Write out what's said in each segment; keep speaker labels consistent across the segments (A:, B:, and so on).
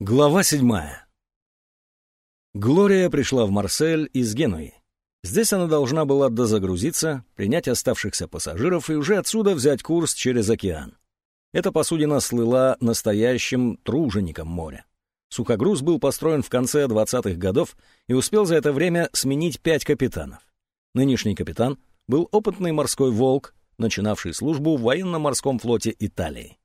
A: Глава седьмая. Глория пришла в Марсель из Генуи. Здесь она должна была дозагрузиться, принять оставшихся пассажиров и уже отсюда взять курс через океан. Эта посудина слыла настоящим тружеником моря. Сухогруз был построен в конце 20-х годов и успел за это время сменить пять капитанов. Нынешний капитан был опытный морской волк, начинавший службу в военно-морском флоте Италии.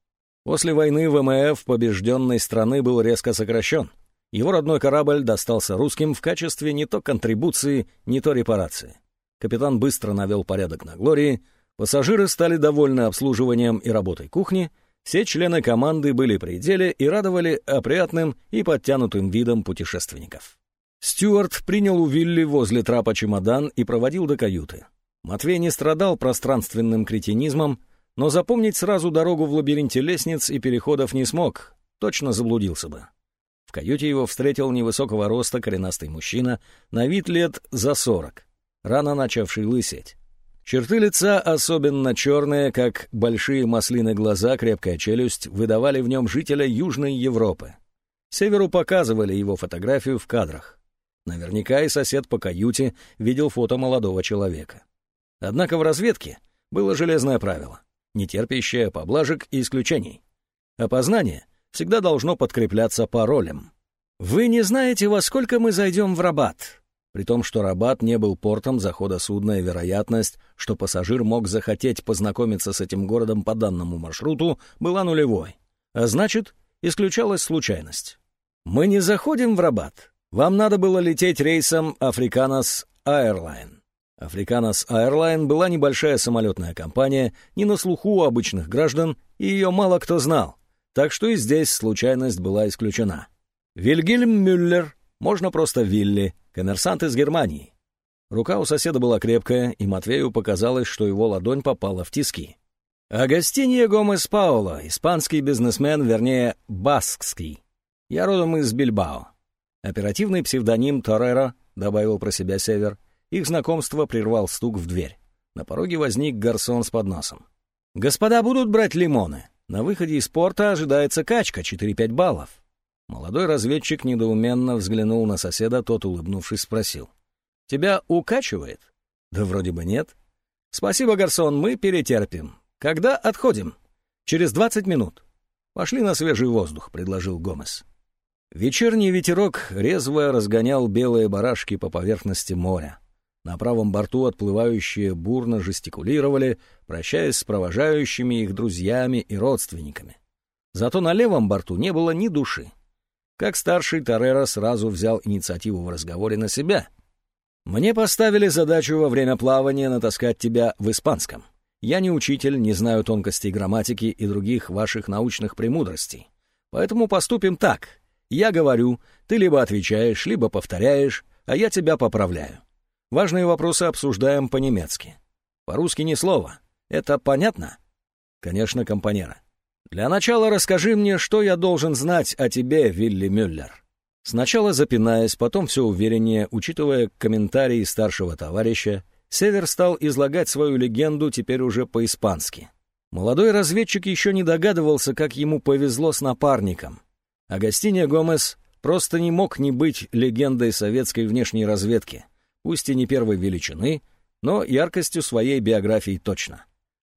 A: После войны ВМФ побежденной страны был резко сокращен. Его родной корабль достался русским в качестве не то контрибуции, не то репарации. Капитан быстро навел порядок на Глории, пассажиры стали довольны обслуживанием и работой кухни, все члены команды были при деле и радовали опрятным и подтянутым видом путешественников. Стюарт принял у Вилли возле трапа чемодан и проводил до каюты. Матвей не страдал пространственным кретинизмом, но запомнить сразу дорогу в лабиринте лестниц и переходов не смог, точно заблудился бы. В каюте его встретил невысокого роста коренастый мужчина, на вид лет за сорок, рано начавший лысеть. Черты лица, особенно черные, как большие маслины глаза, крепкая челюсть, выдавали в нем жителя Южной Европы. Северу показывали его фотографию в кадрах. Наверняка и сосед по каюте видел фото молодого человека. Однако в разведке было железное правило не терпящая поблажек и исключений. Опознание всегда должно подкрепляться паролем. «Вы не знаете, во сколько мы зайдем в Рабат?» При том, что Рабат не был портом захода судна, и вероятность, что пассажир мог захотеть познакомиться с этим городом по данному маршруту, была нулевой. А значит, исключалась случайность. «Мы не заходим в Рабат. Вам надо было лететь рейсом Africanas Airline. Африканос Airline была небольшая самолетная компания, не на слуху у обычных граждан, и ее мало кто знал, так что и здесь случайность была исключена. Вильгельм Мюллер, можно просто Вилли, коммерсант из Германии. Рука у соседа была крепкая, и Матвею показалось, что его ладонь попала в тиски. Агастиньо Гомес Пауло, испанский бизнесмен, вернее, баскский. Я родом из Бильбао. Оперативный псевдоним Торрера, добавил про себя Север — их знакомство прервал стук в дверь. На пороге возник гарсон с подносом. «Господа будут брать лимоны. На выходе из порта ожидается качка, 4-5 баллов». Молодой разведчик недоуменно взглянул на соседа, тот, улыбнувшись, спросил. «Тебя укачивает?» «Да вроде бы нет». «Спасибо, гарсон, мы перетерпим. Когда отходим?» «Через 20 минут». «Пошли на свежий воздух», — предложил Гомес. Вечерний ветерок резво разгонял белые барашки по поверхности моря. На правом борту отплывающие бурно жестикулировали, прощаясь с провожающими их друзьями и родственниками. Зато на левом борту не было ни души. Как старший Тореро сразу взял инициативу в разговоре на себя. «Мне поставили задачу во время плавания натаскать тебя в испанском. Я не учитель, не знаю тонкостей грамматики и других ваших научных премудростей. Поэтому поступим так. Я говорю, ты либо отвечаешь, либо повторяешь, а я тебя поправляю. Важные вопросы обсуждаем по-немецки. По-русски ни слова. Это понятно? Конечно, компанера. Для начала расскажи мне, что я должен знать о тебе, Вилли Мюллер. Сначала запинаясь, потом все увереннее, учитывая комментарии старшего товарища, Север стал излагать свою легенду теперь уже по-испански. Молодой разведчик еще не догадывался, как ему повезло с напарником. Агастиния Гомес просто не мог не быть легендой советской внешней разведки пусть и не первой величины, но яркостью своей биографии точно.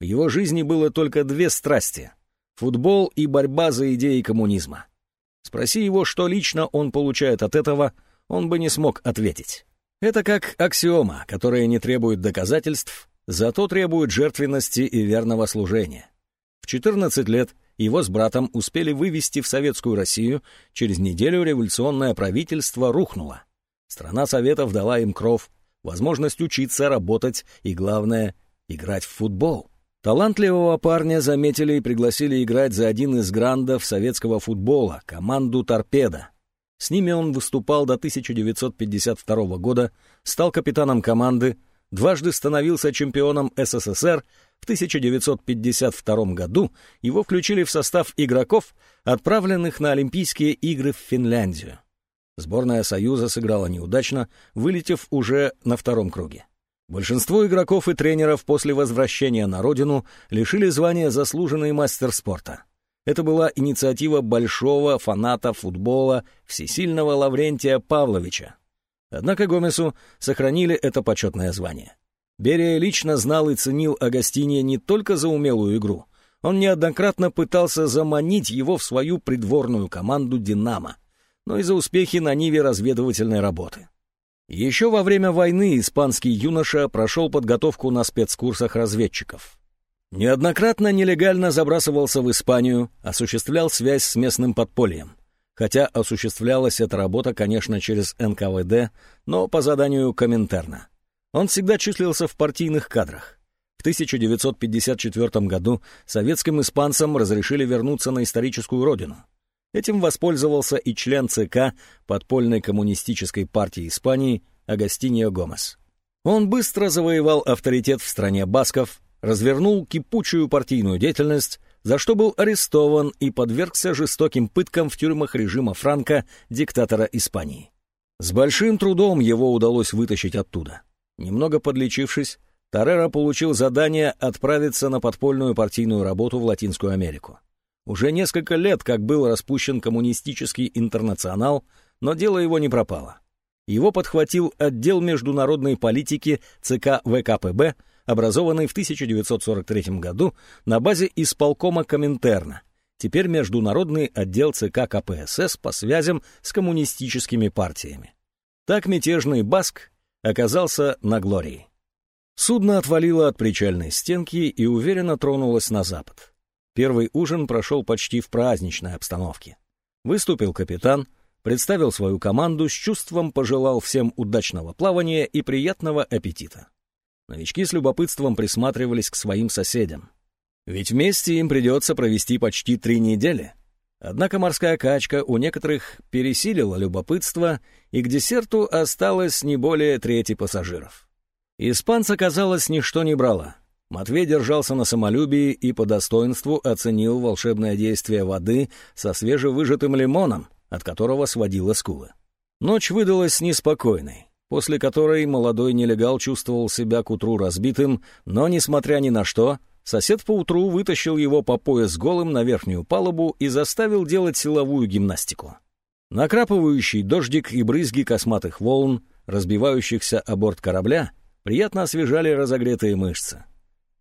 A: В его жизни было только две страсти — футбол и борьба за идеи коммунизма. Спроси его, что лично он получает от этого, он бы не смог ответить. Это как аксиома, которая не требует доказательств, зато требует жертвенности и верного служения. В 14 лет его с братом успели вывести в советскую Россию, через неделю революционное правительство рухнуло. Страна Советов дала им кров, возможность учиться, работать и, главное, играть в футбол. Талантливого парня заметили и пригласили играть за один из грандов советского футбола, команду «Торпеда». С ними он выступал до 1952 года, стал капитаном команды, дважды становился чемпионом СССР, в 1952 году его включили в состав игроков, отправленных на Олимпийские игры в Финляндию. Сборная Союза сыграла неудачно, вылетев уже на втором круге. Большинство игроков и тренеров после возвращения на родину лишили звания заслуженный мастер спорта. Это была инициатива большого фаната футбола всесильного Лаврентия Павловича. Однако Гомесу сохранили это почетное звание. Берия лично знал и ценил Агастиния не только за умелую игру. Он неоднократно пытался заманить его в свою придворную команду «Динамо», но и за успехи на ниве разведывательной работы. Еще во время войны испанский юноша прошел подготовку на спецкурсах разведчиков. Неоднократно нелегально забрасывался в Испанию, осуществлял связь с местным подпольем. Хотя осуществлялась эта работа, конечно, через НКВД, но по заданию Коминтерна. Он всегда числился в партийных кадрах. В 1954 году советским испанцам разрешили вернуться на историческую родину. Этим воспользовался и член ЦК подпольной коммунистической партии Испании Агастинио Гомес. Он быстро завоевал авторитет в стране басков, развернул кипучую партийную деятельность, за что был арестован и подвергся жестоким пыткам в тюрьмах режима Франка, диктатора Испании. С большим трудом его удалось вытащить оттуда. Немного подлечившись, Торрера получил задание отправиться на подпольную партийную работу в Латинскую Америку. Уже несколько лет, как был распущен коммунистический интернационал, но дело его не пропало. Его подхватил отдел международной политики ЦК ВКПБ, образованный в 1943 году на базе исполкома Коминтерна, теперь международный отдел ЦК КПСС по связям с коммунистическими партиями. Так мятежный Баск оказался на Глории. Судно отвалило от причальной стенки и уверенно тронулось на запад. Первый ужин прошел почти в праздничной обстановке. Выступил капитан, представил свою команду, с чувством пожелал всем удачного плавания и приятного аппетита. Новички с любопытством присматривались к своим соседям. Ведь вместе им придется провести почти три недели. Однако морская качка у некоторых пересилила любопытство, и к десерту осталось не более трети пассажиров. Испанца, казалось, ничто не брало. Матвей держался на самолюбии и по достоинству оценил волшебное действие воды со свежевыжатым лимоном, от которого сводило скулы. Ночь выдалась неспокойной, после которой молодой нелегал чувствовал себя к утру разбитым, но, несмотря ни на что, сосед поутру вытащил его по пояс голым на верхнюю палубу и заставил делать силовую гимнастику. Накрапывающий дождик и брызги косматых волн, разбивающихся о борт корабля, приятно освежали разогретые мышцы.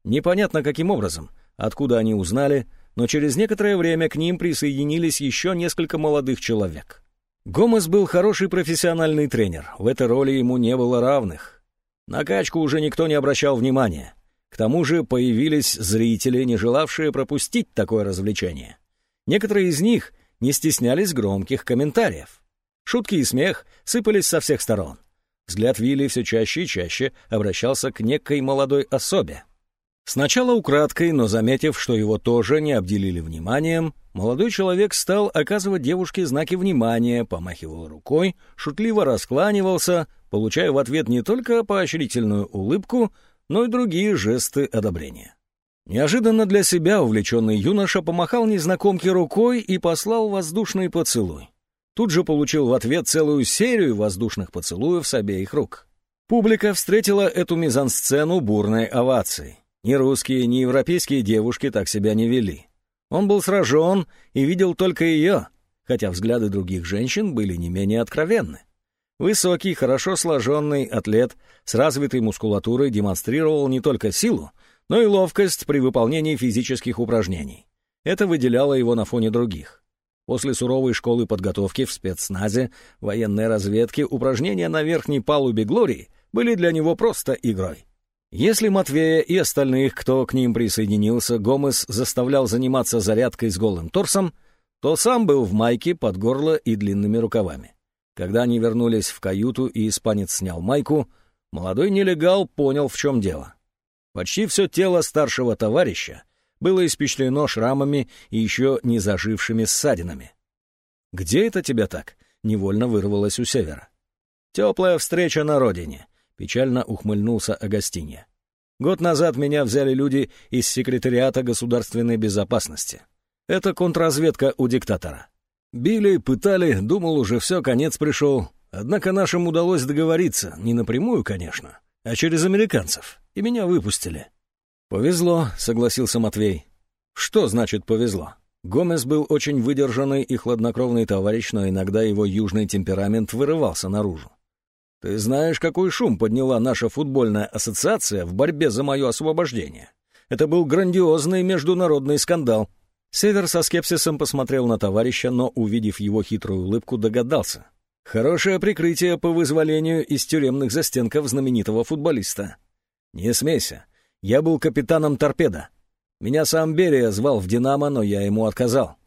A: Непонятно каким образом, откуда они узнали, но через некоторое время к ним присоединились еще несколько молодых человек. Гомес был хороший профессиональный тренер, в этой роли ему не было равных. На качку уже никто не обращал внимания. К тому же появились зрители, не желавшие пропустить такое развлечение. Некоторые из них не стеснялись громких комментариев. Шутки и смех сыпались со всех сторон. Взгляд Вилли все чаще и чаще обращался к некой молодой особе. Сначала украдкой, но заметив, что его тоже не обделили вниманием, молодой человек стал оказывать девушке знаки внимания, помахивал рукой, шутливо раскланивался, получая в ответ не только поощрительную улыбку, но и другие жесты одобрения. Неожиданно для себя увлеченный юноша помахал незнакомке рукой и послал воздушный поцелуй. Тут же получил в ответ целую серию воздушных поцелуев с обеих рук. Публика встретила эту мизансцену бурной овацией. Ни русские, ни европейские девушки так себя не вели. Он был сражен и видел только ее, хотя взгляды других женщин были не менее откровенны. Высокий, хорошо сложенный атлет с развитой мускулатурой демонстрировал не только силу, но и ловкость при выполнении физических упражнений. Это выделяло его на фоне других. После суровой школы подготовки в спецназе, военной разведки, упражнения на верхней палубе Глории были для него просто игрой. Если Матвея и остальных, кто к ним присоединился, Гомес заставлял заниматься зарядкой с голым торсом, то сам был в майке под горло и длинными рукавами. Когда они вернулись в каюту и испанец снял майку, молодой нелегал понял, в чем дело. Почти все тело старшего товарища было испещрено шрамами и еще не зажившими ссадинами. «Где это тебя так?» — невольно вырвалось у севера. «Теплая встреча на родине», Печально ухмыльнулся Агастинья. Год назад меня взяли люди из секретариата государственной безопасности. Это контрразведка у диктатора. Били, пытали, думал, уже все, конец пришел. Однако нашим удалось договориться, не напрямую, конечно, а через американцев, и меня выпустили. «Повезло», — согласился Матвей. «Что значит повезло?» Гомес был очень выдержанный и хладнокровный товарищ, но иногда его южный темперамент вырывался наружу. «Ты знаешь, какой шум подняла наша футбольная ассоциация в борьбе за мое освобождение? Это был грандиозный международный скандал». Север со скепсисом посмотрел на товарища, но, увидев его хитрую улыбку, догадался. «Хорошее прикрытие по вызволению из тюремных застенков знаменитого футболиста. Не смейся, я был капитаном торпеда. Меня сам Берия звал в «Динамо», но я ему отказал.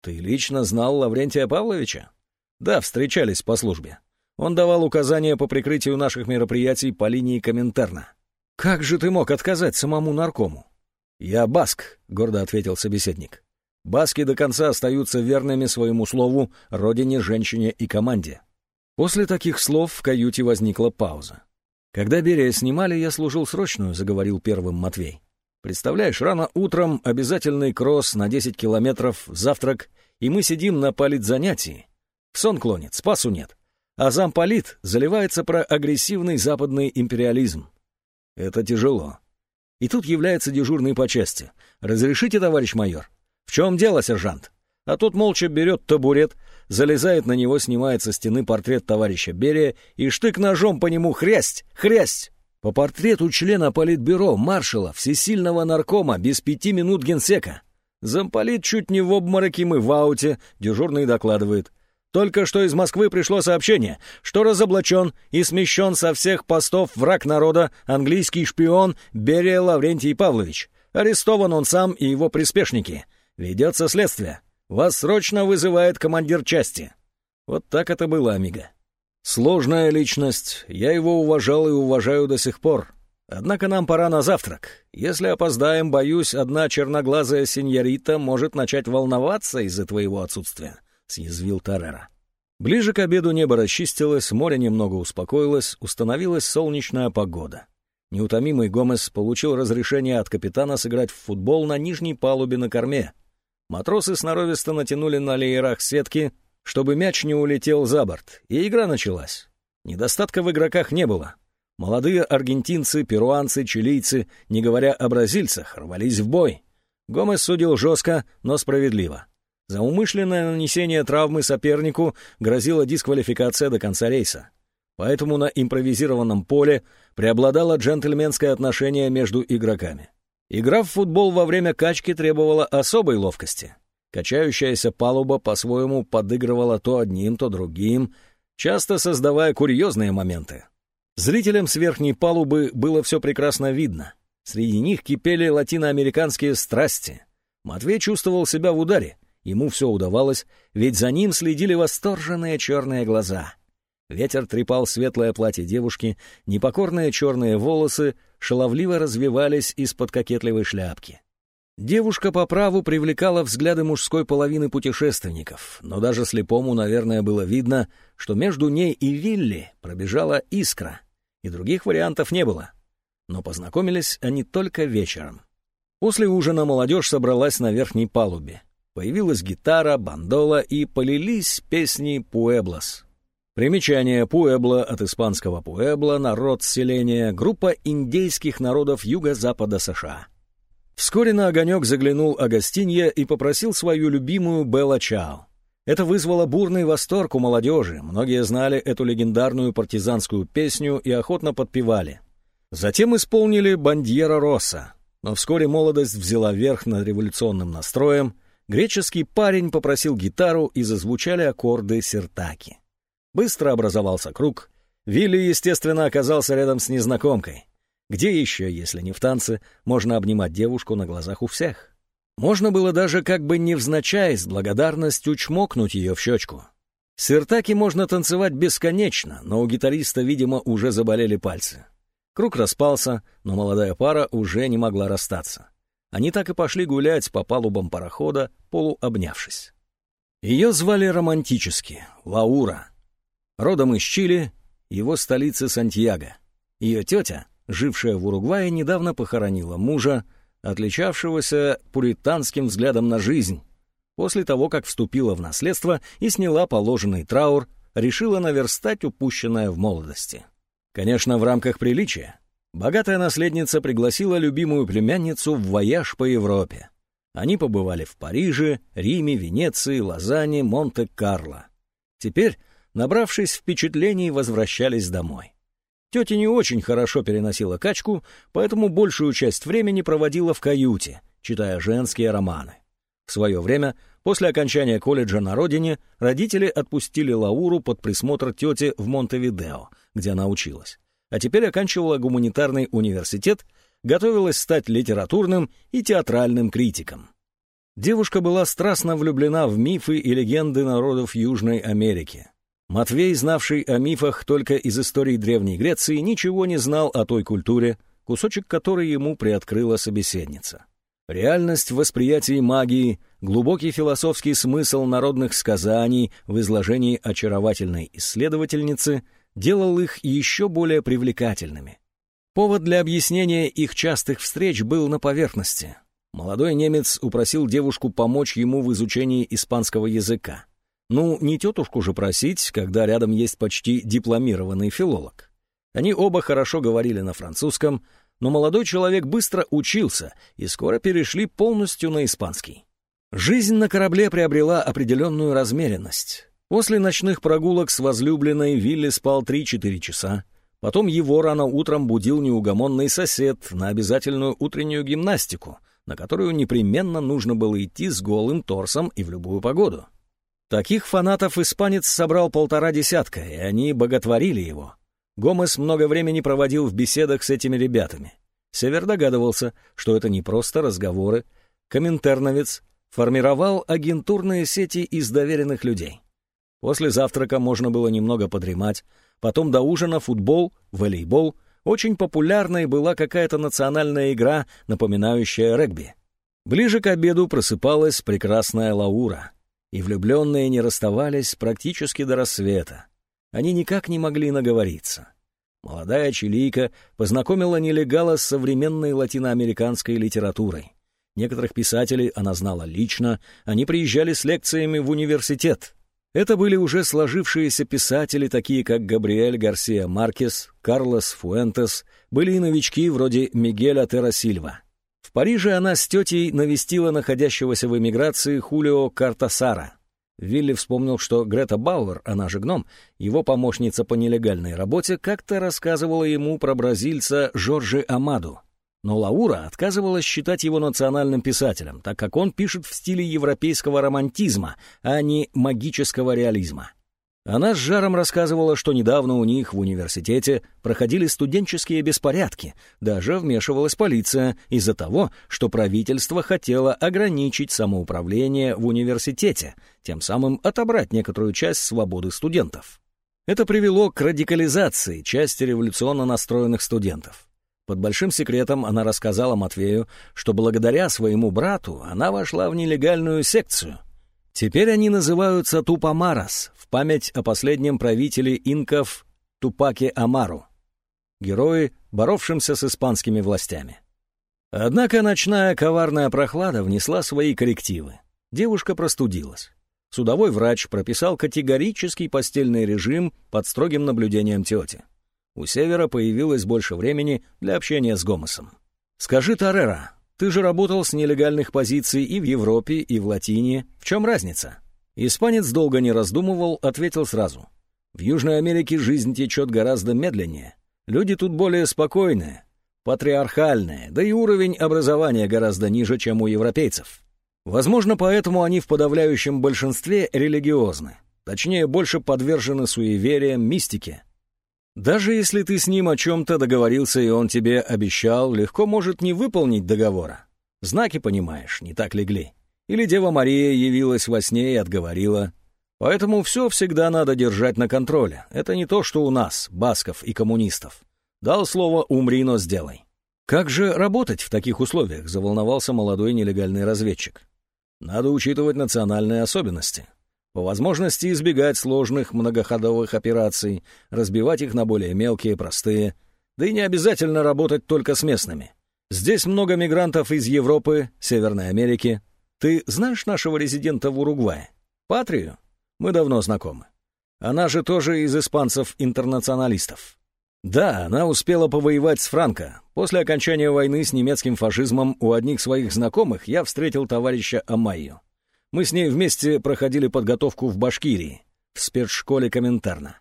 A: Ты лично знал Лаврентия Павловича? Да, встречались по службе. Он давал указания по прикрытию наших мероприятий по линии Коминтерна. Как же ты мог отказать самому наркому? Я баск, гордо ответил собеседник. Баски до конца остаются верными своему слову, родине, женщине и команде. После таких слов в каюте возникла пауза. Когда Берия снимали, я служил срочную, заговорил первым Матвей. Представляешь, рано утром обязательный кросс на 10 километров, завтрак, и мы сидим на политзанятии. В сон клонит, спасу нет. А замполит заливается про агрессивный западный империализм. Это тяжело. И тут является дежурный по части. «Разрешите, товарищ майор?» «В чем дело, сержант?» А тот молча берет табурет, залезает на него, снимает со стены портрет товарища Берия и штык ножом по нему хрясть, хрясть. По портрету члена политбюро, маршала, всесильного наркома, без пяти минут генсека. Замполит чуть не в обмороке, мы в ауте, дежурный докладывает. Только что из Москвы пришло сообщение, что разоблачен и смещен со всех постов враг народа, английский шпион Берия Лаврентий Павлович. Арестован он сам и его приспешники. Ведется следствие. Вас срочно вызывает командир части. Вот так это было, Амиго. Сложная личность, я его уважал и уважаю до сих пор. Однако нам пора на завтрак. Если опоздаем, боюсь, одна черноглазая сеньорита может начать волноваться из-за твоего отсутствия», — съязвил Тарера. Ближе к обеду небо расчистилось, море немного успокоилось, установилась солнечная погода. Неутомимый Гомес получил разрешение от капитана сыграть в футбол на нижней палубе на корме. Матросы сноровисто натянули на леерах сетки, чтобы мяч не улетел за борт, и игра началась. Недостатка в игроках не было. Молодые аргентинцы, перуанцы, чилийцы, не говоря о бразильцах, рвались в бой. Гомес судил жестко, но справедливо. За умышленное нанесение травмы сопернику грозила дисквалификация до конца рейса. Поэтому на импровизированном поле преобладало джентльменское отношение между игроками. Игра в футбол во время качки требовала особой ловкости. Качающаяся палуба по-своему подыгрывала то одним, то другим, часто создавая курьезные моменты. Зрителям с верхней палубы было все прекрасно видно. Среди них кипели латиноамериканские страсти. Матвей чувствовал себя в ударе. Ему все удавалось, ведь за ним следили восторженные черные глаза. Ветер трепал светлое платье девушки, непокорные черные волосы шаловливо развивались из-под кокетливой шляпки. Девушка по праву привлекала взгляды мужской половины путешественников, но даже слепому, наверное, было видно, что между ней и Вилли пробежала искра, и других вариантов не было. Но познакомились они только вечером. После ужина молодежь собралась на верхней палубе. Появилась гитара, бандола и полились песни «Пуэблос». Примечание «Пуэбло» от испанского «Пуэбло» — народ селения, группа индейских народов юго-запада США — Вскоре на огонек заглянул Агастинья и попросил свою любимую Белла Чао. Это вызвало бурный восторг у молодежи, многие знали эту легендарную партизанскую песню и охотно подпевали. Затем исполнили «Бандьера Росса», но вскоре молодость взяла верх над революционным настроем, греческий парень попросил гитару и зазвучали аккорды сертаки. Быстро образовался круг, Вилли, естественно, оказался рядом с незнакомкой. Где еще, если не в танце, можно обнимать девушку на глазах у всех? Можно было даже как бы невзначай с благодарностью чмокнуть ее в щечку. Сертаки можно танцевать бесконечно, но у гитариста, видимо, уже заболели пальцы. Круг распался, но молодая пара уже не могла расстаться. Они так и пошли гулять по палубам парохода, полуобнявшись. Ее звали романтически — Лаура. Родом из Чили, его столицы Сантьяго. Ее тетя жившая в Уругвае, недавно похоронила мужа, отличавшегося пуританским взглядом на жизнь. После того, как вступила в наследство и сняла положенный траур, решила наверстать упущенное в молодости. Конечно, в рамках приличия. Богатая наследница пригласила любимую племянницу в вояж по Европе. Они побывали в Париже, Риме, Венеции, Лозанне, Монте-Карло. Теперь, набравшись впечатлений, возвращались домой. Тетя не очень хорошо переносила качку, поэтому большую часть времени проводила в каюте, читая женские романы. В свое время, после окончания колледжа на родине, родители отпустили Лауру под присмотр тети в Монтевидео, где она училась. А теперь оканчивала гуманитарный университет, готовилась стать литературным и театральным критиком. Девушка была страстно влюблена в мифы и легенды народов Южной Америки. Матвей, знавший о мифах только из истории Древней Греции, ничего не знал о той культуре, кусочек которой ему приоткрыла собеседница. Реальность в восприятии магии, глубокий философский смысл народных сказаний в изложении очаровательной исследовательницы делал их еще более привлекательными. Повод для объяснения их частых встреч был на поверхности. Молодой немец упросил девушку помочь ему в изучении испанского языка. Ну, не тетушку же просить, когда рядом есть почти дипломированный филолог. Они оба хорошо говорили на французском, но молодой человек быстро учился и скоро перешли полностью на испанский. Жизнь на корабле приобрела определенную размеренность. После ночных прогулок с возлюбленной Вилли спал 3-4 часа. Потом его рано утром будил неугомонный сосед на обязательную утреннюю гимнастику, на которую непременно нужно было идти с голым торсом и в любую погоду. Таких фанатов испанец собрал полтора десятка, и они боготворили его. Гомес много времени проводил в беседах с этими ребятами. Север догадывался, что это не просто разговоры. Коминтерновец формировал агентурные сети из доверенных людей. После завтрака можно было немного подремать, потом до ужина футбол, волейбол. Очень популярной была какая-то национальная игра, напоминающая регби. Ближе к обеду просыпалась прекрасная Лаура — и влюбленные не расставались практически до рассвета. Они никак не могли наговориться. Молодая чилийка познакомила нелегала с современной латиноамериканской литературой. Некоторых писателей она знала лично, они приезжали с лекциями в университет. Это были уже сложившиеся писатели, такие как Габриэль Гарсия Маркес, Карлос Фуэнтес, были и новички вроде Мигеля Терра Сильва. В Париже она с тетей навестила находящегося в эмиграции Хулио Картасара. Вилли вспомнил, что Грета Бауэр, она же гном, его помощница по нелегальной работе, как-то рассказывала ему про бразильца Жоржи Амаду. Но Лаура отказывалась считать его национальным писателем, так как он пишет в стиле европейского романтизма, а не магического реализма. Она с жаром рассказывала, что недавно у них в университете проходили студенческие беспорядки, даже вмешивалась полиция из-за того, что правительство хотело ограничить самоуправление в университете, тем самым отобрать некоторую часть свободы студентов. Это привело к радикализации части революционно настроенных студентов. Под большим секретом она рассказала Матвею, что благодаря своему брату она вошла в нелегальную секцию. Теперь они называются Тупамарас, память о последнем правителе инков Тупаке Амару, герое, боровшемся с испанскими властями. Однако ночная коварная прохлада внесла свои коррективы. Девушка простудилась. Судовой врач прописал категорический постельный режим под строгим наблюдением тети. У Севера появилось больше времени для общения с Гомосом. «Скажи, Тарера, ты же работал с нелегальных позиций и в Европе, и в Латине. В чем разница?» Испанец долго не раздумывал, ответил сразу. В Южной Америке жизнь течет гораздо медленнее. Люди тут более спокойные, патриархальные, да и уровень образования гораздо ниже, чем у европейцев. Возможно, поэтому они в подавляющем большинстве религиозны, точнее, больше подвержены суевериям, мистике. Даже если ты с ним о чем-то договорился, и он тебе обещал, легко может не выполнить договора. Знаки, понимаешь, не так легли. Или Дева Мария явилась во сне и отговорила. Поэтому все всегда надо держать на контроле. Это не то, что у нас, басков и коммунистов. Дал слово «умри, но сделай». Как же работать в таких условиях, заволновался молодой нелегальный разведчик. Надо учитывать национальные особенности. По возможности избегать сложных многоходовых операций, разбивать их на более мелкие, простые. Да и не обязательно работать только с местными. Здесь много мигрантов из Европы, Северной Америки, ты знаешь нашего резидента в Уругвае? Патрию? Мы давно знакомы. Она же тоже из испанцев-интернационалистов. Да, она успела повоевать с Франко. После окончания войны с немецким фашизмом у одних своих знакомых я встретил товарища Амайю. Мы с ней вместе проходили подготовку в Башкирии, в спецшколе Коминтерна.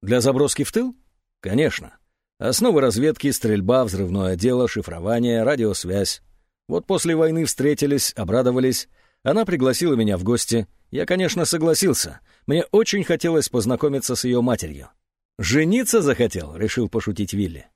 A: Для заброски в тыл? Конечно. Основы разведки, стрельба, взрывное дело, шифрование, радиосвязь. Вот после войны встретились, обрадовались. Она пригласила меня в гости. Я, конечно, согласился. Мне очень хотелось познакомиться с ее матерью. «Жениться захотел?» — решил пошутить Вилли.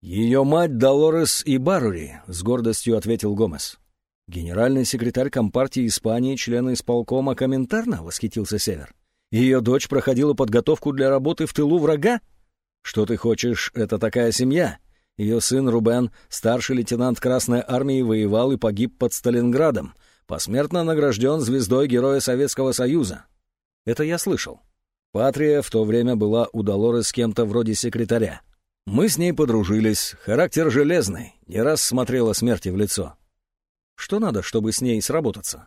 A: «Ее мать Долорес и Барури», — с гордостью ответил Гомес. «Генеральный секретарь Компартии Испании, член исполкома Коминтерна?» — восхитился Север. «Ее дочь проходила подготовку для работы в тылу врага?» «Что ты хочешь, это такая семья?» Ее сын Рубен, старший лейтенант Красной Армии, воевал и погиб под Сталинградом, посмертно награжден звездой Героя Советского Союза. Это я слышал. Патрия в то время была у Долоры с кем-то вроде секретаря. Мы с ней подружились, характер железный, не раз смотрела смерти в лицо. Что надо, чтобы с ней сработаться?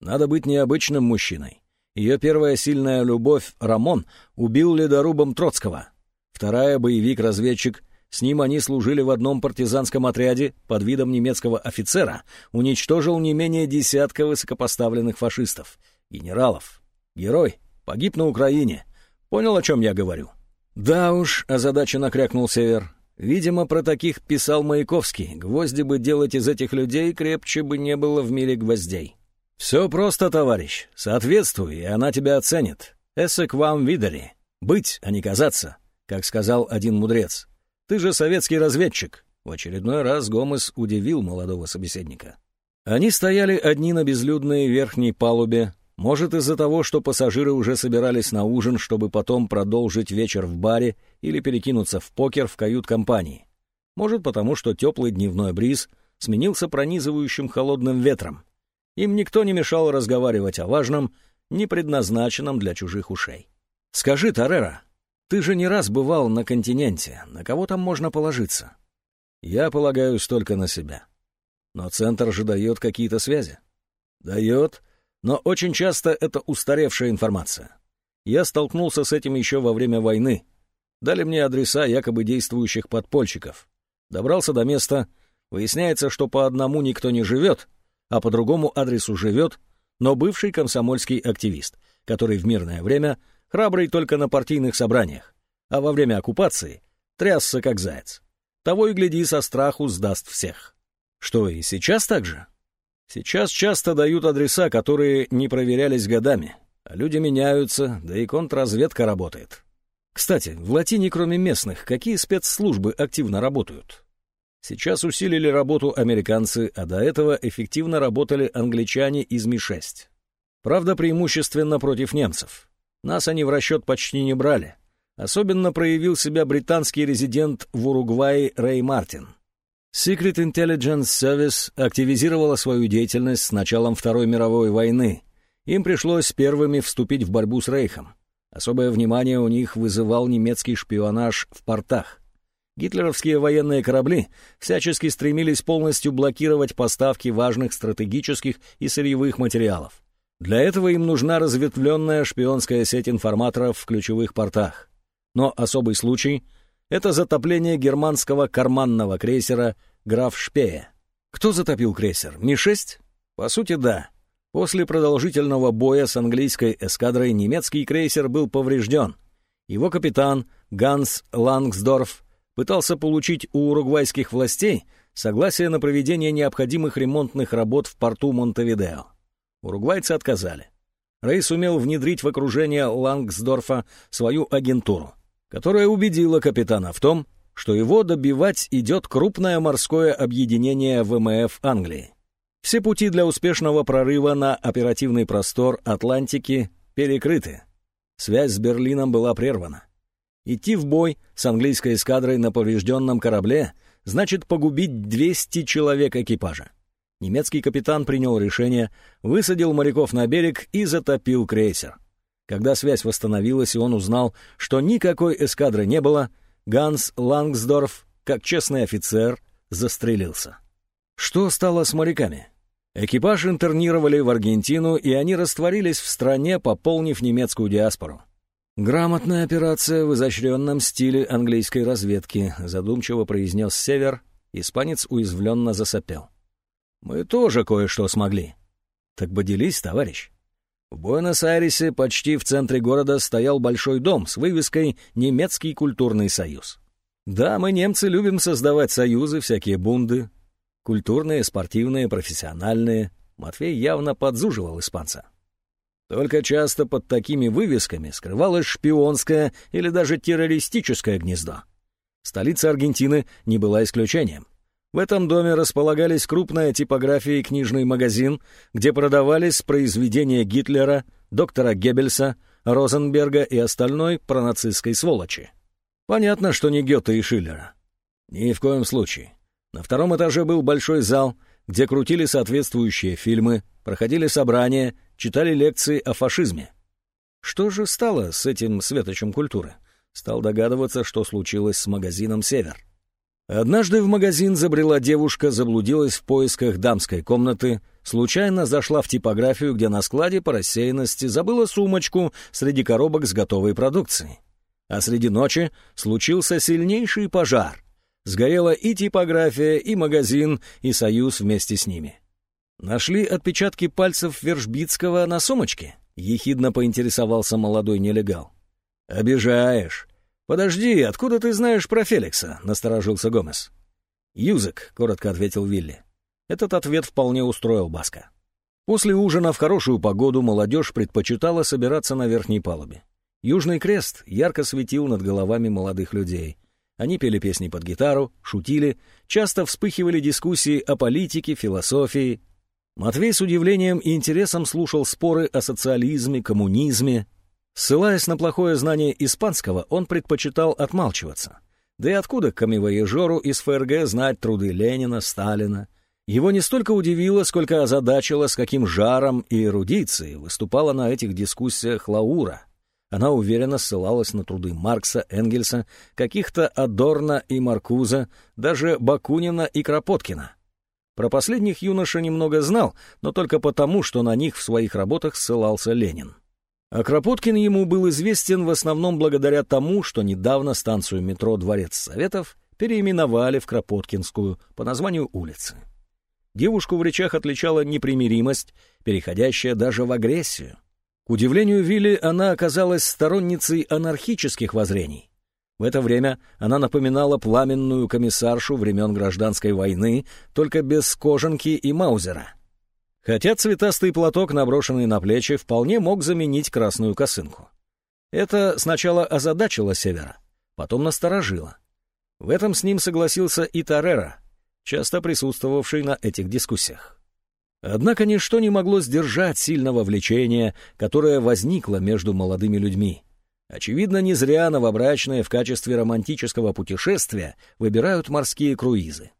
A: Надо быть необычным мужчиной. Ее первая сильная любовь, Рамон, убил ледорубом Троцкого. Вторая — боевик-разведчик. С ним они служили в одном партизанском отряде под видом немецкого офицера, уничтожил не менее десятка высокопоставленных фашистов, генералов. Герой, Погиб на Украине. Понял, о чем я говорю?» «Да уж», — озадаченно крякнул Север. «Видимо, про таких писал Маяковский. Гвозди бы делать из этих людей, крепче бы не было в мире гвоздей». «Все просто, товарищ. Соответствуй, и она тебя оценит. Эссек вам видали. Быть, а не казаться», как сказал один мудрец. «Ты же советский разведчик». В очередной раз Гомес удивил молодого собеседника. Они стояли одни на безлюдной верхней палубе, может, из-за того, что пассажиры уже собирались на ужин, чтобы потом продолжить вечер в баре или перекинуться в покер в кают-компании. Может, потому что теплый дневной бриз сменился пронизывающим холодным ветром. Им никто не мешал разговаривать о важном, не предназначенном для чужих ушей. «Скажи, Тарера, ты же не раз бывал на континенте, на кого там можно положиться?» «Я полагаюсь только на себя. Но центр же дает какие-то связи». «Дает», но очень часто это устаревшая информация. Я столкнулся с этим еще во время войны. Дали мне адреса якобы действующих подпольщиков. Добрался до места. Выясняется, что по одному никто не живет, а по другому адресу живет, но бывший комсомольский активист, который в мирное время храбрый только на партийных собраниях, а во время оккупации трясся как заяц. Того и гляди, со страху сдаст всех. Что, и сейчас так же? Сейчас часто дают адреса, которые не проверялись годами. А люди меняются, да и контрразведка работает. Кстати, в Латине, кроме местных, какие спецслужбы активно работают? Сейчас усилили работу американцы, а до этого эффективно работали англичане из Ми-6. Правда, преимущественно против немцев. Нас они в расчет почти не брали. Особенно проявил себя британский резидент в Уругвае Рэй Мартин. Secret Intelligence Service активизировала свою деятельность с началом Второй мировой войны. Им пришлось первыми вступить в борьбу с Рейхом. Особое внимание у них вызывал немецкий шпионаж в портах. Гитлеровские военные корабли всячески стремились полностью блокировать поставки важных стратегических и сырьевых материалов. Для этого им нужна разветвленная шпионская сеть информаторов в ключевых портах. Но особый случай — это затопление германского карманного крейсера «Граф Шпея». Кто затопил крейсер? Ми-6? По сути, да. После продолжительного боя с английской эскадрой немецкий крейсер был поврежден. Его капитан Ганс Лангсдорф пытался получить у уругвайских властей согласие на проведение необходимых ремонтных работ в порту Монтевидео. Уругвайцы отказали. Рей сумел внедрить в окружение Лангсдорфа свою агентуру которая убедила капитана в том, что его добивать идет крупное морское объединение ВМФ Англии. Все пути для успешного прорыва на оперативный простор Атлантики перекрыты. Связь с Берлином была прервана. Идти в бой с английской эскадрой на поврежденном корабле значит погубить 200 человек экипажа. Немецкий капитан принял решение, высадил моряков на берег и затопил крейсер. Когда связь восстановилась, и он узнал, что никакой эскадры не было, Ганс Лангсдорф, как честный офицер, застрелился. Что стало с моряками? Экипаж интернировали в Аргентину, и они растворились в стране, пополнив немецкую диаспору. «Грамотная операция в изощренном стиле английской разведки», — задумчиво произнес Север. Испанец уязвленно засопел. «Мы тоже кое-что смогли». «Так поделись, товарищ». В Буэнос-Айресе почти в центре города стоял большой дом с вывеской «Немецкий культурный союз». Да, мы, немцы, любим создавать союзы, всякие бунды. Культурные, спортивные, профессиональные. Матвей явно подзуживал испанца. Только часто под такими вывесками скрывалось шпионское или даже террористическое гнездо. Столица Аргентины не была исключением. В этом доме располагались крупная типография и книжный магазин, где продавались произведения Гитлера, доктора Геббельса, Розенберга и остальной пронацистской сволочи. Понятно, что не Гёте и Шиллера. Ни в коем случае. На втором этаже был большой зал, где крутили соответствующие фильмы, проходили собрания, читали лекции о фашизме. Что же стало с этим светочем культуры? Стал догадываться, что случилось с магазином «Север». Однажды в магазин забрела девушка, заблудилась в поисках дамской комнаты, случайно зашла в типографию, где на складе по рассеянности забыла сумочку среди коробок с готовой продукцией. А среди ночи случился сильнейший пожар. Сгорела и типография, и магазин, и союз вместе с ними. Нашли отпечатки пальцев Вершбицкого на сумочке? Ехидно поинтересовался молодой нелегал. «Обижаешь. «Подожди, откуда ты знаешь про Феликса?» — насторожился Гомес. «Юзек», — коротко ответил Вилли. Этот ответ вполне устроил Баска. После ужина в хорошую погоду молодежь предпочитала собираться на верхней палубе. Южный крест ярко светил над головами молодых людей. Они пели песни под гитару, шутили, часто вспыхивали дискуссии о политике, философии. Матвей с удивлением и интересом слушал споры о социализме, коммунизме, Ссылаясь на плохое знание испанского, он предпочитал отмалчиваться. Да и откуда камевоежору из ФРГ знать труды Ленина, Сталина? Его не столько удивило, сколько озадачило, с каким жаром и эрудицией выступала на этих дискуссиях Лаура. Она уверенно ссылалась на труды Маркса, Энгельса, каких-то Адорна и Маркуза, даже Бакунина и Кропоткина. Про последних юноша немного знал, но только потому, что на них в своих работах ссылался Ленин. А Кропоткин ему был известен в основном благодаря тому, что недавно станцию метро «Дворец Советов» переименовали в Кропоткинскую по названию улицы. Девушку в речах отличала непримиримость, переходящая даже в агрессию. К удивлению Вилли, она оказалась сторонницей анархических воззрений. В это время она напоминала пламенную комиссаршу времен гражданской войны, только без кожанки и маузера — Хотя цветастый платок, наброшенный на плечи, вполне мог заменить красную косынку. Это сначала озадачило Севера, потом насторожило. В этом с ним согласился и Тарера, часто присутствовавший на этих дискуссиях. Однако ничто не могло сдержать сильного влечения, которое возникло между молодыми людьми. Очевидно, не зря новобрачные в качестве романтического путешествия выбирают морские круизы.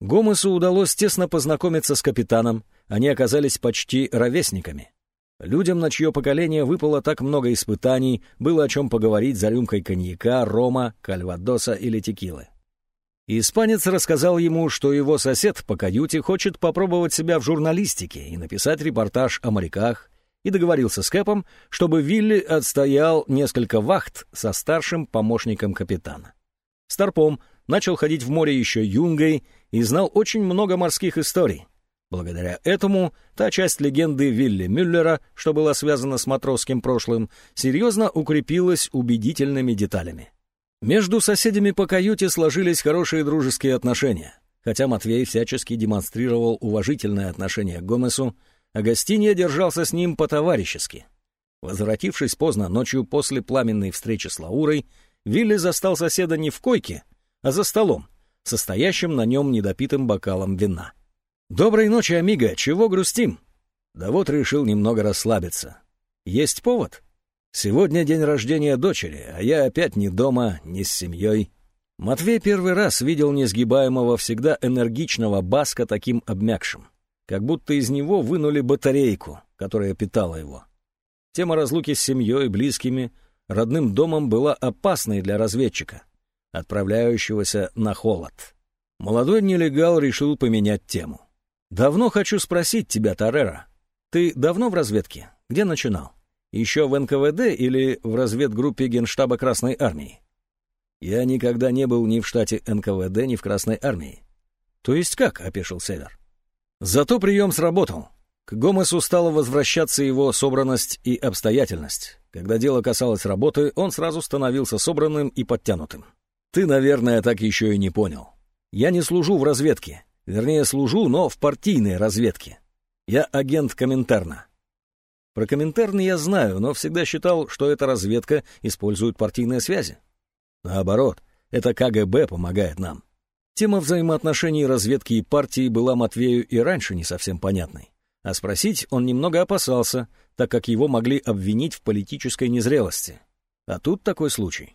A: Гомесу удалось тесно познакомиться с капитаном, они оказались почти ровесниками. Людям, на чье поколение выпало так много испытаний, было о чем поговорить за рюмкой коньяка, рома, кальвадоса или текилы. Испанец рассказал ему, что его сосед по каюте хочет попробовать себя в журналистике и написать репортаж о моряках, и договорился с Кэпом, чтобы Вилли отстоял несколько вахт со старшим помощником капитана. Старпом начал ходить в море еще юнгой и знал очень много морских историй. Благодаря этому та часть легенды Вилли Мюллера, что была связана с матросским прошлым, серьезно укрепилась убедительными деталями. Между соседями по каюте сложились хорошие дружеские отношения. Хотя Матвей всячески демонстрировал уважительное отношение к Гомесу, Агастинья держался с ним по-товарищески. Возвратившись поздно ночью после пламенной встречи с Лаурой, Вилли застал соседа не в койке, а за столом, состоящим на нем недопитым бокалом вина. «Доброй ночи, Амиго, чего грустим?» «Да вот решил немного расслабиться. Есть повод?» «Сегодня день рождения дочери, а я опять не дома, не с семьей». Матвей первый раз видел несгибаемого, всегда энергичного Баска таким обмякшим, как будто из него вынули батарейку, которая питала его. Тема разлуки с семьей, близкими, родным домом была опасной для разведчика отправляющегося на холод. Молодой нелегал решил поменять тему. «Давно хочу спросить тебя, Тарера. Ты давно в разведке? Где начинал? Еще в НКВД или в разведгруппе Генштаба Красной Армии? Я никогда не был ни в штате НКВД, ни в Красной Армии. То есть как, — опешил Север. Зато прием сработал. К Гомесу стала возвращаться его собранность и обстоятельность. Когда дело касалось работы, он сразу становился собранным и подтянутым. Ты, наверное, так еще и не понял. Я не служу в разведке. Вернее, служу, но в партийной разведке. Я агент Коминтерна. Про Коминтерн я знаю, но всегда считал, что эта разведка использует партийные связи. Наоборот, это КГБ помогает нам. Тема взаимоотношений разведки и партии была Матвею и раньше не совсем понятной. А спросить он немного опасался, так как его могли обвинить в политической незрелости. А тут такой случай.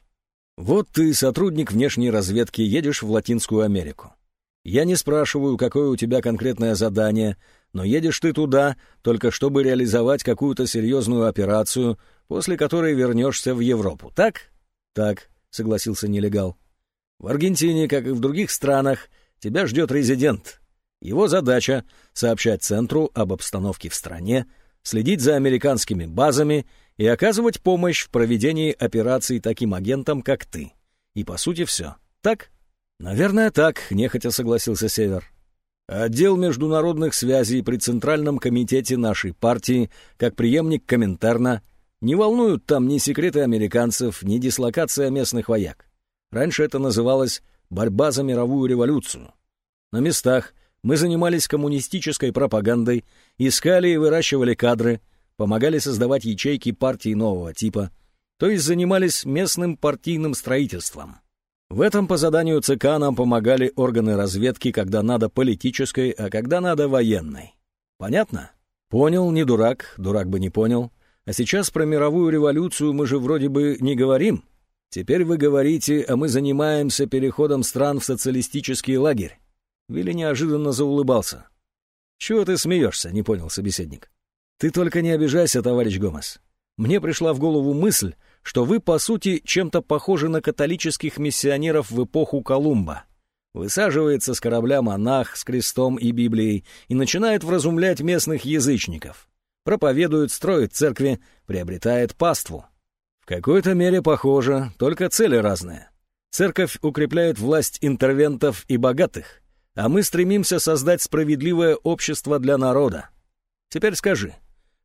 A: Вот ты, сотрудник внешней разведки, едешь в Латинскую Америку. Я не спрашиваю, какое у тебя конкретное задание, но едешь ты туда, только чтобы реализовать какую-то серьезную операцию, после которой вернешься в Европу, так? Так, согласился нелегал. В Аргентине, как и в других странах, тебя ждет резидент. Его задача — сообщать центру об обстановке в стране, следить за американскими базами и оказывать помощь в проведении операций таким агентам, как ты. И, по сути, все. Так? Наверное, так, нехотя согласился Север. Отдел международных связей при Центральном комитете нашей партии, как преемник Коминтерна, не волнуют там ни секреты американцев, ни дислокация местных вояк. Раньше это называлось «борьба за мировую революцию». На местах мы занимались коммунистической пропагандой, искали и выращивали кадры, помогали создавать ячейки партий нового типа, то есть занимались местным партийным строительством. В этом по заданию ЦК нам помогали органы разведки, когда надо политической, а когда надо военной. Понятно? Понял, не дурак, дурак бы не понял. А сейчас про мировую революцию мы же вроде бы не говорим. Теперь вы говорите, а мы занимаемся переходом стран в социалистический лагерь. Вилли неожиданно заулыбался. «Чего ты смеешься?» — не понял собеседник. «Ты только не обижайся, товарищ Гомес. Мне пришла в голову мысль, что вы, по сути, чем-то похожи на католических миссионеров в эпоху Колумба. Высаживается с корабля монах с крестом и Библией и начинает вразумлять местных язычников. Проповедует, строит церкви, приобретает паству. В какой-то мере похоже, только цели разные. Церковь укрепляет власть интервентов и богатых, а мы стремимся создать справедливое общество для народа. Теперь скажи,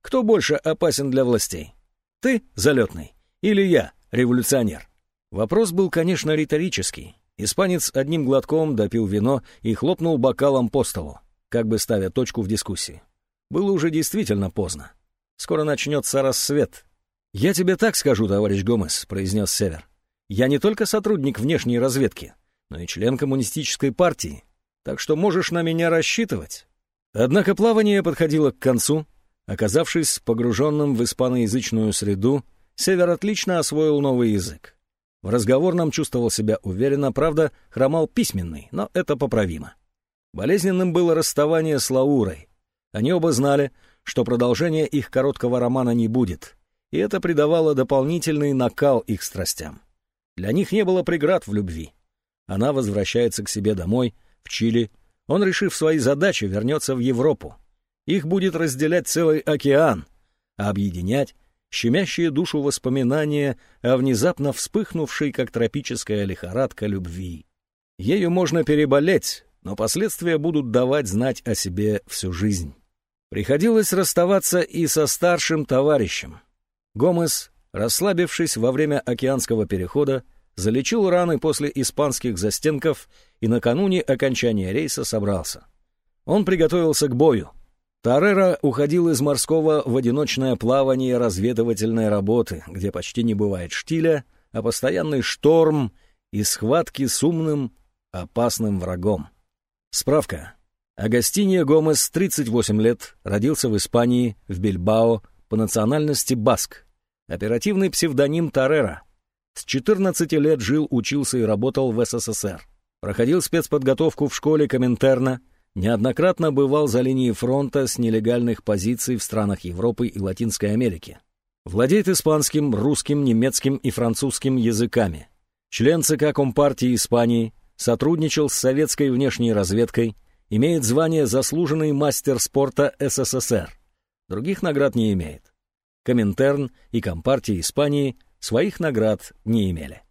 A: кто больше опасен для властей? Ты, залетный, или я, революционер? Вопрос был, конечно, риторический. Испанец одним глотком допил вино и хлопнул бокалом по столу, как бы ставя точку в дискуссии. Было уже действительно поздно. Скоро начнется рассвет. «Я тебе так скажу, товарищ Гомес», — произнес Север. «Я не только сотрудник внешней разведки, но и член коммунистической партии, так что можешь на меня рассчитывать». Однако плавание подходило к концу. Оказавшись погруженным в испаноязычную среду, Север отлично освоил новый язык. В разговорном чувствовал себя уверенно, правда, хромал письменный, но это поправимо. Болезненным было расставание с Лаурой. Они оба знали, что продолжения их короткого романа не будет, и это придавало дополнительный накал их страстям. Для них не было преград в любви. Она возвращается к себе домой, в Чили. Он, решив свои задачи, вернется в Европу. Их будет разделять целый океан, а объединять щемящие душу воспоминания о внезапно вспыхнувшей, как тропическая лихорадка, любви. Ею можно переболеть, но последствия будут давать знать о себе всю жизнь. Приходилось расставаться и со старшим товарищем. Гомес, расслабившись во время океанского перехода, залечил раны после испанских застенков и накануне окончания рейса собрался. Он приготовился к бою — Тарера уходил из морского в одиночное плавание разведывательной работы, где почти не бывает штиля, а постоянный шторм и схватки с умным, опасным врагом. Справка. Агастиньо Гомес, 38 лет, родился в Испании, в Бильбао, по национальности баск. Оперативный псевдоним Тарера. С 14 лет жил, учился и работал в СССР. Проходил спецподготовку в школе Коминтерна, неоднократно бывал за линией фронта с нелегальных позиций в странах Европы и Латинской Америки. Владеет испанским, русским, немецким и французским языками. Член ЦК Компартии Испании, сотрудничал с советской внешней разведкой, имеет звание «Заслуженный мастер спорта СССР». Других наград не имеет. Коминтерн и Компартия Испании своих наград не имели.